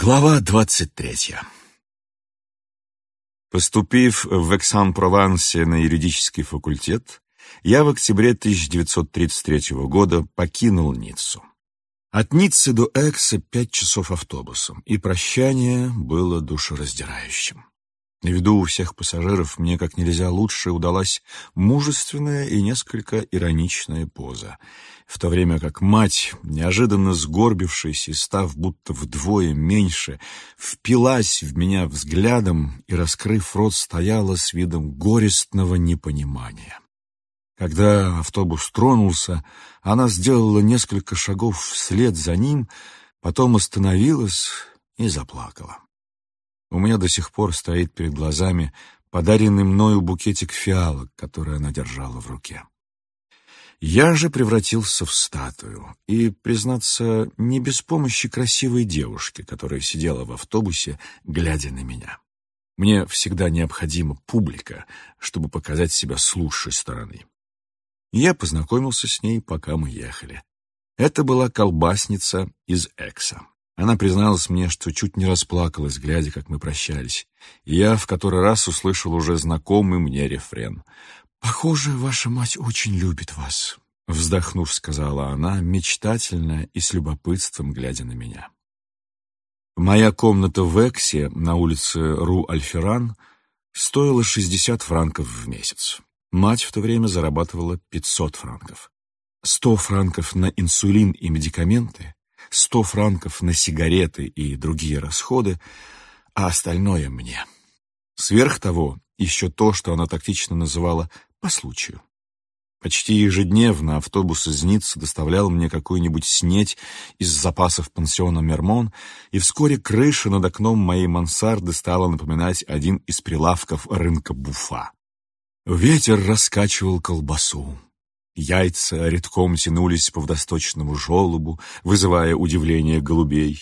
Глава двадцать третья. Поступив в Эксан-Провансе на юридический факультет, я в октябре 1933 года покинул Ниццу. От Ниццы до Экса пять часов автобусом, и прощание было душераздирающим. На виду у всех пассажиров мне как нельзя лучше удалась мужественная и несколько ироничная поза, в то время как мать, неожиданно сгорбившись и став будто вдвое меньше, впилась в меня взглядом и, раскрыв рот, стояла с видом горестного непонимания. Когда автобус тронулся, она сделала несколько шагов вслед за ним, потом остановилась и заплакала. У меня до сих пор стоит перед глазами подаренный мною букетик фиалок, который она держала в руке. Я же превратился в статую, и, признаться, не без помощи красивой девушки, которая сидела в автобусе, глядя на меня. Мне всегда необходима публика, чтобы показать себя с лучшей стороны. Я познакомился с ней, пока мы ехали. Это была колбасница из Экса. Она призналась мне, что чуть не расплакалась, глядя, как мы прощались. И я в который раз услышал уже знакомый мне рефрен. «Похоже, ваша мать очень любит вас», — вздохнув, сказала она, мечтательно и с любопытством глядя на меня. Моя комната в Эксе на улице Ру-Альферан стоила 60 франков в месяц. Мать в то время зарабатывала 500 франков. 100 франков на инсулин и медикаменты, 100 франков на сигареты и другие расходы, а остальное мне. Сверх того, еще то, что она тактично называла «по случаю». Почти ежедневно автобус из Ниццы доставлял мне какую-нибудь снеть из запасов пансиона «Мермон», и вскоре крыша над окном моей мансарды стала напоминать один из прилавков рынка Буфа. Ветер раскачивал колбасу. Яйца редком тянулись по водосточному желобу, вызывая удивление голубей.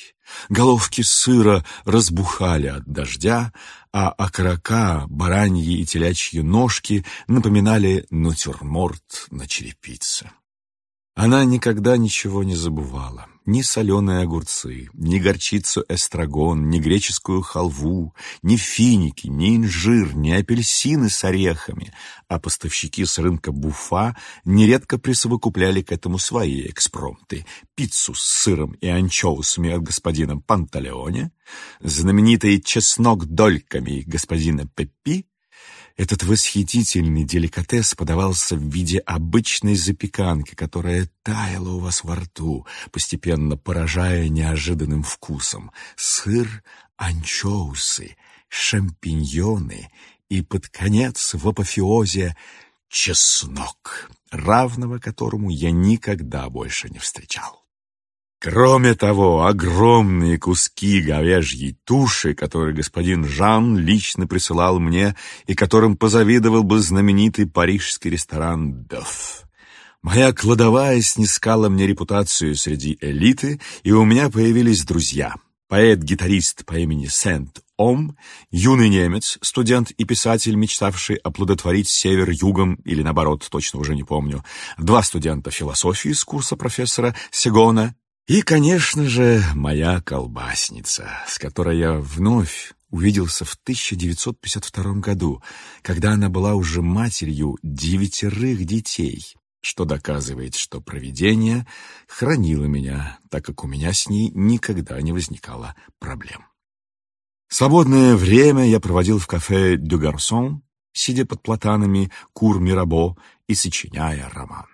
Головки сыра разбухали от дождя, а окорока, бараньи и телячьи ножки напоминали натюрморт на черепице. Она никогда ничего не забывала. Ни соленые огурцы, ни горчицу эстрагон, ни греческую халву, ни финики, ни инжир, ни апельсины с орехами. А поставщики с рынка Буфа нередко присовокупляли к этому свои экспромты. Пиццу с сыром и анчоусами от господина Панталеоне, знаменитый чеснок дольками господина Пеппи, этот восхитительный деликатес подавался в виде обычной запеканки, которая таяла у вас во рту, постепенно поражая неожиданным вкусом. Сыр, анчоусы, шампиньоны и, под конец, в апофеозе чеснок, равного которому я никогда больше не встречал. Кроме того, огромные куски говяжьей туши, которые господин Жан лично присылал мне и которым позавидовал бы знаменитый парижский ресторан «Бёв». Моя кладовая снискала мне репутацию среди элиты, и у меня появились друзья. Поэт-гитарист по имени Сент-Ом, юный немец, студент и писатель, мечтавший оплодотворить север югом, или наоборот, точно уже не помню, два студента философии с курса профессора Сегона и, конечно же, моя колбасница, с которой я вновь увиделся в 1952 году, когда она была уже матерью девятерых детей, что доказывает, что провидение хранило меня, так как у меня с ней никогда не возникало проблем. Свободное время я проводил в кафе «Дю Гарсон», сидя под платанами «Кур Мирабо» и сочиняя роман.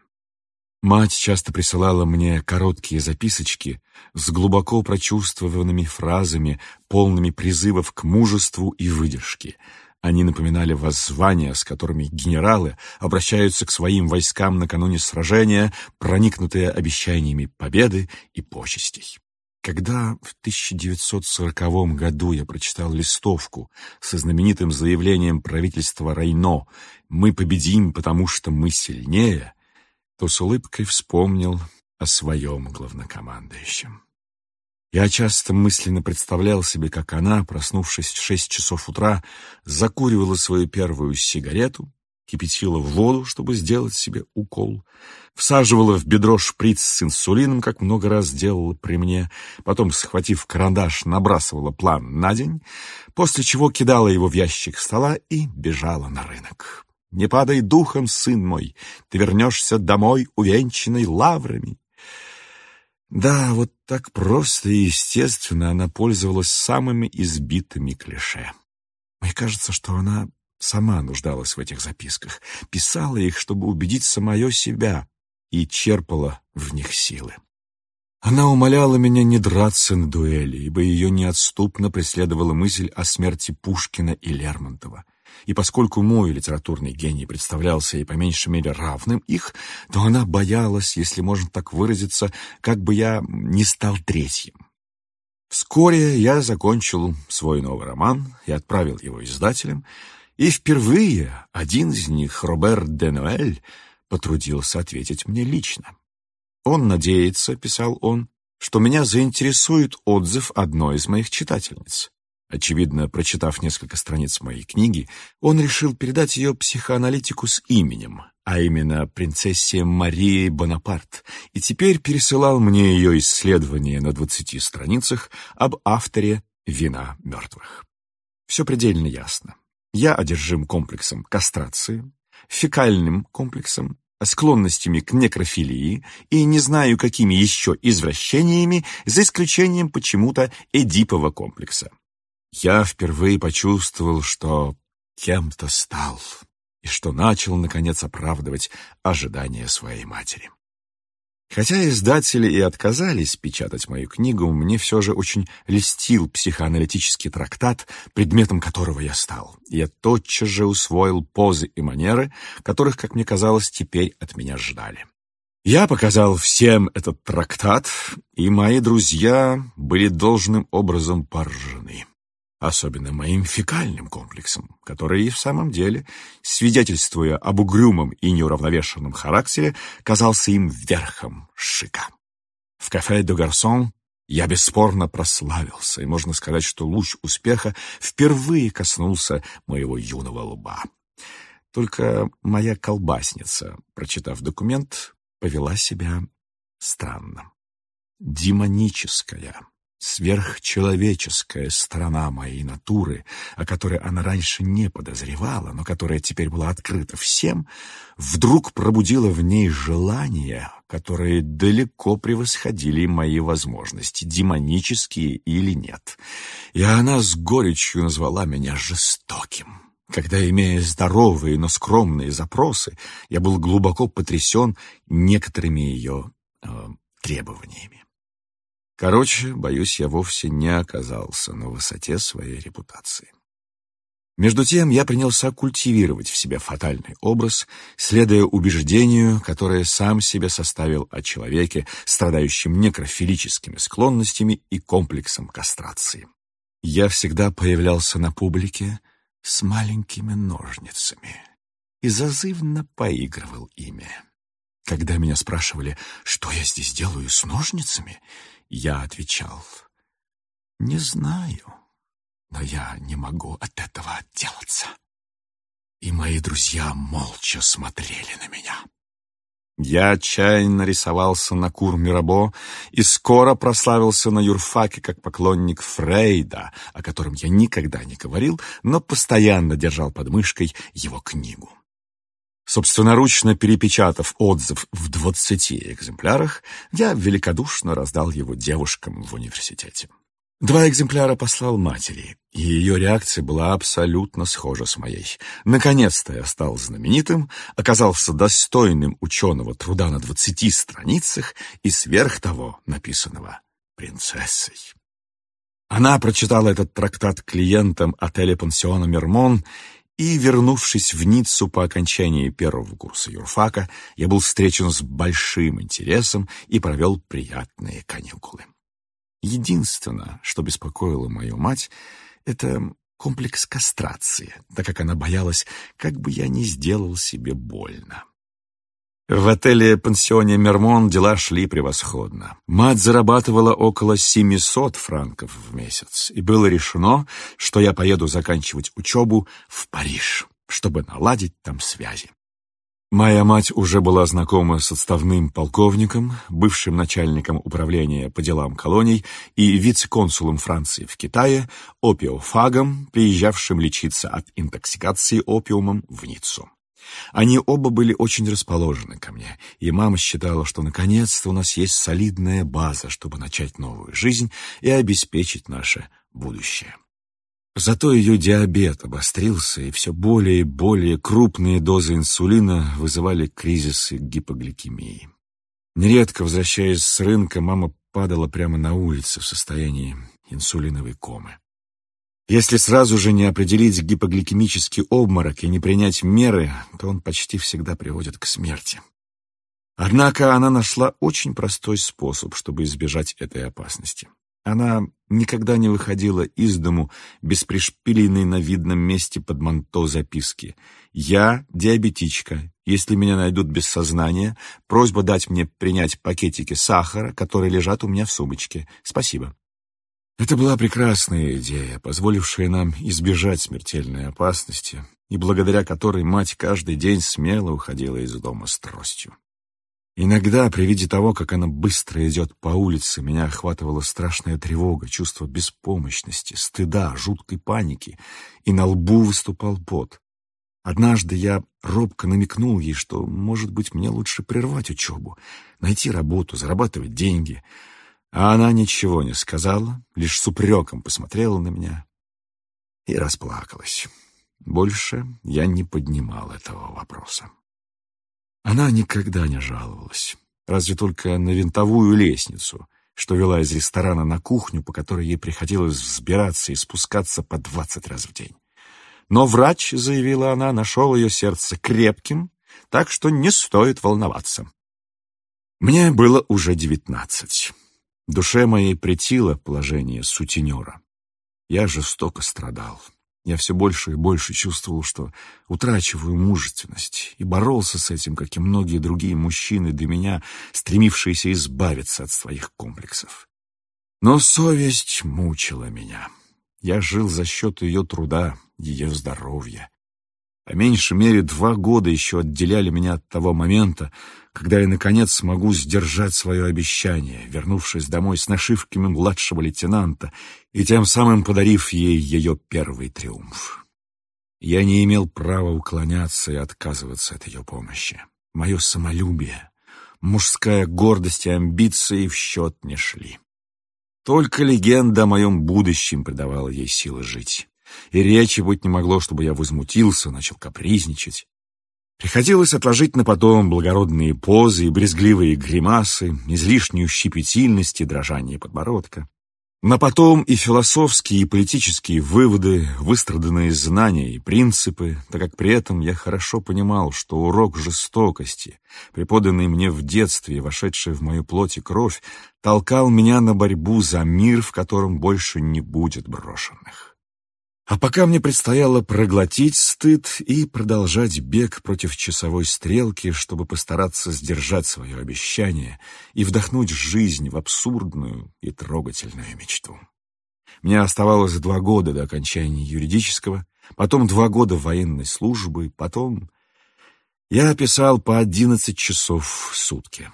Мать часто присылала мне короткие записочки с глубоко прочувствованными фразами, полными призывов к мужеству и выдержке. Они напоминали воззвания, с которыми генералы обращаются к своим войскам накануне сражения, проникнутые обещаниями победы и почестей. Когда в 1940 году я прочитал листовку со знаменитым заявлением правительства Рейно «Мы победим, потому что мы сильнее», то с улыбкой вспомнил о своем главнокомандующем. Я часто мысленно представлял себе, как она, проснувшись в шесть часов утра, закуривала свою первую сигарету, кипятила воду, чтобы сделать себе укол, всаживала в бедро шприц с инсулином, как много раз делала при мне, потом, схватив карандаш, набрасывала план на день, после чего кидала его в ящик стола и бежала на рынок. «Не падай духом, сын мой, ты вернешься домой, увенчанный лаврами». Да, вот так просто и естественно она пользовалась самыми избитыми клише. Мне кажется, что она сама нуждалась в этих записках, писала их, чтобы убедить самое себя, и черпала в них силы. Она умоляла меня не драться на дуэли, ибо ее неотступно преследовала мысль о смерти Пушкина и Лермонтова. И поскольку мой литературный гений представлялся ей по меньшей мере равным их, то она боялась, если можно так выразиться, как бы я не стал третьим. Вскоре я закончил свой новый роман и отправил его издателям, и впервые один из них, Робер де Ноэль, потрудился ответить мне лично. «Он надеется», — писал он, — «что меня заинтересует отзыв одной из моих читательниц». Очевидно, прочитав несколько страниц моей книги, он решил передать ее психоаналитику с именем, а именно принцессе Марии Бонапарт, и теперь пересылал мне ее исследование на двадцати страницах об авторе «Вина мертвых». Все предельно ясно. Я одержим комплексом кастрации, фекальным комплексом, склонностями к некрофилии и не знаю какими еще извращениями, за исключением почему-то Эдипова комплекса. Я впервые почувствовал, что кем-то стал, и что начал, наконец, оправдывать ожидания своей матери. Хотя издатели и отказались печатать мою книгу, мне все же очень льстил психоаналитический трактат, предметом которого я стал. Я тотчас же усвоил позы и манеры, которых, как мне казалось, теперь от меня ждали. Я показал всем этот трактат, и мои друзья были должным образом поражены особенно моим фекальным комплексом, который и в самом деле, свидетельствуя об угрюмом и неуравновешенном характере, казался им верхом шика. В кафе «Де Гарсон» я бесспорно прославился, и можно сказать, что луч успеха впервые коснулся моего юного лба. Только моя колбасница, прочитав документ, повела себя странно. Демоническая, сверхчеловеческая сторона моей натуры, о которой она раньше не подозревала, но которая теперь была открыта всем, вдруг пробудила в ней желания, которые далеко превосходили мои возможности, демонические или нет. И она с горечью назвала меня жестоким. Когда, имея здоровые, но скромные запросы, я был глубоко потрясен некоторыми ее э, требованиями. Короче, боюсь, я вовсе не оказался на высоте своей репутации. Между тем я принялся культивировать в себе фатальный образ, следуя убеждению, которое сам себе составил о человеке, страдающем некрофилическими склонностями и комплексом кастрации. Я всегда появлялся на публике с маленькими ножницами и зазывно поигрывал ими. Когда меня спрашивали, что я здесь делаю с ножницами, я отвечал, «Не знаю, но я не могу от этого отделаться». И мои друзья молча смотрели на меня. Я отчаянно рисовался на кур Мирабо и скоро прославился на юрфаке как поклонник Фрейда, о котором я никогда не говорил, но постоянно держал под мышкой его книгу. Собственноручно перепечатав отзыв в двадцати экземплярах, я великодушно раздал его девушкам в университете. Два экземпляра послал матери, и ее реакция была абсолютно схожа с моей. Наконец-то я стал знаменитым, оказался достойным ученого труда на двадцати страницах и сверх того написанного принцессой. Она прочитала этот трактат клиентам отеля-пансиона «Мермон» И, вернувшись в Ниццу по окончании первого курса юрфака, я был встречен с большим интересом и провел приятные каникулы. Единственное, что беспокоило мою мать, это комплекс кастрации, так как она боялась, как бы я не сделал себе больно. В отеле-пансионе «Мермон» дела шли превосходно. Мать зарабатывала около 700 франков в месяц, и было решено, что я поеду заканчивать учебу в Париж, чтобы наладить там связи. Моя мать уже была знакома с отставным полковником, бывшим начальником управления по делам колоний и вице-консулом Франции в Китае, опиофагом, приезжавшим лечиться от интоксикации опиумом в Ниццу. Они оба были очень расположены ко мне, и мама считала, что наконец-то у нас есть солидная база, чтобы начать новую жизнь и обеспечить наше будущее. Зато ее диабет обострился, и все более и более крупные дозы инсулина вызывали кризисы гипогликемии. Нередко, возвращаясь с рынка, мама падала прямо на улице в состоянии инсулиновой комы. Если сразу же не определить гипогликемический обморок и не принять меры, то он почти всегда приводит к смерти. Однако она нашла очень простой способ, чтобы избежать этой опасности. Она никогда не выходила из дому без пришпиленной на видном месте под манто записки. «Я диабетичка. Если меня найдут без сознания, просьба дать мне принять пакетики сахара, которые лежат у меня в сумочке. Спасибо». Это была прекрасная идея, позволившая нам избежать смертельной опасности, и благодаря которой мать каждый день смело уходила из дома с тростью. Иногда при виде того, как она быстро идет по улице, меня охватывала страшная тревога, чувство беспомощности, стыда, жуткой паники, и на лбу выступал пот. Однажды я робко намекнул ей, что, может быть, мне лучше прервать учебу, найти работу, зарабатывать деньги — а она ничего не сказала, лишь с упреком посмотрела на меня и расплакалась. Больше я не поднимал этого вопроса. Она никогда не жаловалась, разве только на винтовую лестницу, что вела из ресторана на кухню, по которой ей приходилось взбираться и спускаться по двадцать раз в день. Но врач, заявила она, нашел ее сердце крепким, так что не стоит волноваться. Мне было уже девятнадцать. Душе моей претило положение сутенера. Я жестоко страдал. Я все больше и больше чувствовал, что утрачиваю мужественность, и боролся с этим, как и многие другие мужчины до меня, стремившиеся избавиться от своих комплексов. Но совесть мучила меня. Я жил за счет ее труда, ее здоровья. По меньшей мере два года еще отделяли меня от того момента, когда я, наконец, смогу сдержать свое обещание, вернувшись домой с нашивками младшего лейтенанта и тем самым подарив ей ее первый триумф. Я не имел права уклоняться и отказываться от ее помощи. Мое самолюбие, мужская гордость и амбиции в счет не шли. Только легенда о моем будущем придавала ей силы жить и речи быть не могло, чтобы я возмутился, начал капризничать. Приходилось отложить на потом благородные позы и брезгливые гримасы, излишнюю щепетильность и дрожание подбородка. На потом и философские, и политические выводы, выстраданные знания и принципы, так как при этом я хорошо понимал, что урок жестокости, преподанный мне в детстве и вошедший в мою плоть и кровь, толкал меня на борьбу за мир, в котором больше не будет брошенных. А пока мне предстояло проглотить стыд и продолжать бег против часовой стрелки, чтобы постараться сдержать свое обещание и вдохнуть жизнь в абсурдную и трогательную мечту. Мне оставалось два года до окончания юридического, потом два года военной службы, потом... Я писал по одиннадцать часов в сутки.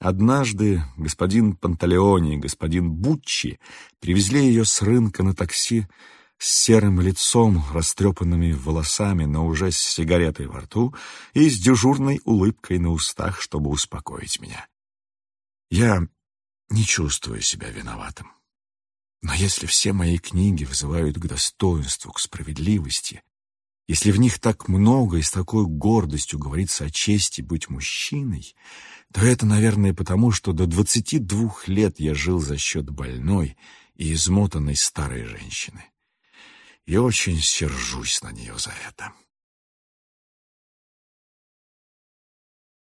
Однажды господин Панталеони и господин Буччи привезли ее с рынка на такси с серым лицом, растрепанными волосами, но уже с сигаретой во рту и с дежурной улыбкой на устах, чтобы успокоить меня. Я не чувствую себя виноватым. Но если все мои книги вызывают к достоинству, к справедливости, если в них так много и с такой гордостью говорится о чести быть мужчиной, то это, наверное, потому, что до двадцати двух лет я жил за счет больной и измотанной старой женщины и очень сержусь на нее за это.